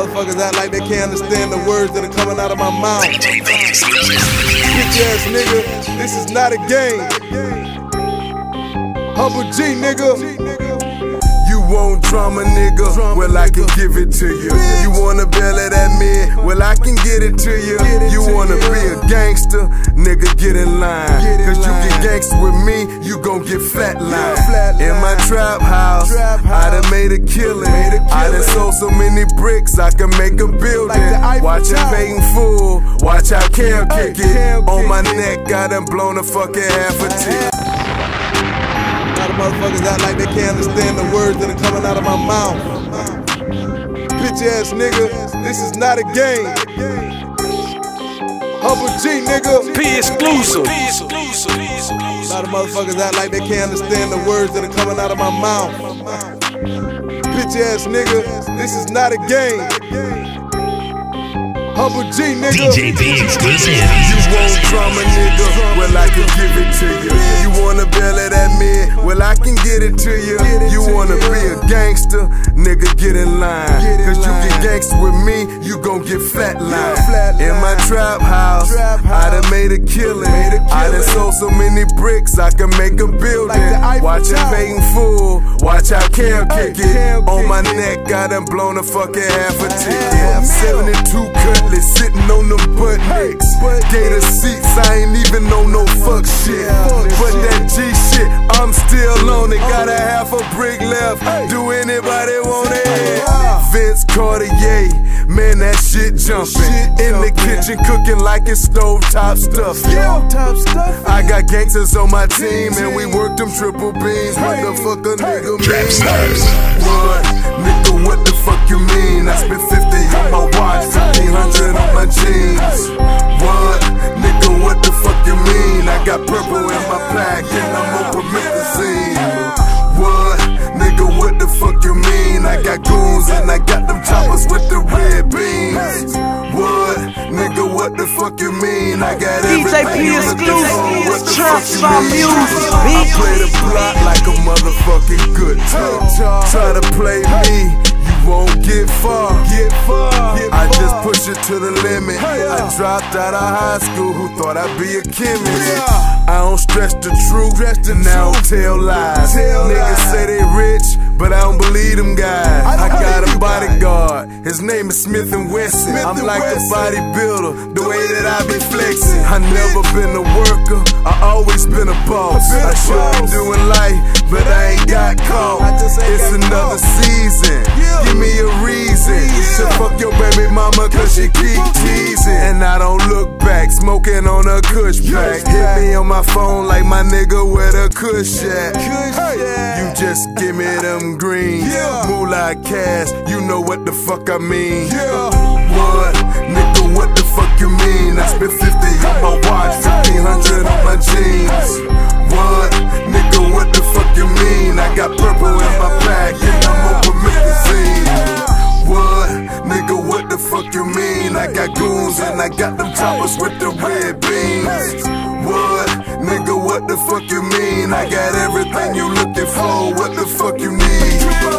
motherfuckers act like they can't understand the words that are coming out of my mouth. Bitch ass nigga, this is not a game. Humble G nigga. You want drama, nigga? Well, I can give it to you. You wanna bail it at me? Well, I can get it to you. You wanna be a gangster? Nigga, get in line. Cause you get gangster with me, you gon' get flatline. In my trap house, I done made a killing. I done sold so many bricks, I can make a building. Watch it paying full, watch how Cam kick it. On my neck, I done blown a fucking half a tick. A lot of motherfuckers act like they can't understand the words that are coming out of my mouth. Bitch ass nigga, this is not a game. Humble G nigga. P exclusive. A lot of motherfuckers act like they can't understand the words that are coming out of my mouth. Bitch ass nigga, this is not a game. Humble G nigga. DJ B exclusive. You want drama, nigga? Well, I can give it to you. You wanna bail it at me? Well, I can get it to you. You wanna be a gangster? Nigga, get in line. Cause you get gangster with me, you gon' get flatline. In my trap house, I done made a killing. I done sold so many bricks, I can make a building. Watch it paying full, watch how Cam kick it. On my neck, I done blown a fucking half a ticket. 72 cutlass sitting on them butt nicks. Gator seats, I ain't even on no fuck shit. But that G shit, I'm still on it. Got a half a brick left. Do anybody jumping. In the kitchen cooking like it's stove top stuff. I got gangsters on my team and we work them triple beams. What the fuck a nigga Trap mean? stars. Fuck you mean? I got DJ everything P you looking for. exclusive. What the Trap fuck star music, I bitch. play the block like a motherfucking good talk. Try to play me, you won't get far. Get far. I just push it to the limit. I dropped out of high school, who thought I'd be a chemist? I don't stress the truth, and I don't tell lies. Niggas say they rich, but I don't believe them guys. I got a bodyguard, his name is Smith and Wesson. Smith I'm like a bodybuilder, the way that I be flexing. I never been a worker, I always been a boss. I should be doing life, but I ain't got caught. It's another season. Give me a reason to fuck your baby mama, cause she keep teasing. And I don't look back, smoking on a kush pack. Hit me on my phone like my nigga where the kush at. You just give me them greens. Moolah cash, you know what the fuck I mean. What? Nigga, what the fuck you mean? I spent 50 on my watch, 1500 on my jeans. Got them choppers with the red beams. What? Nigga, what the fuck you mean? I got everything you looking for. What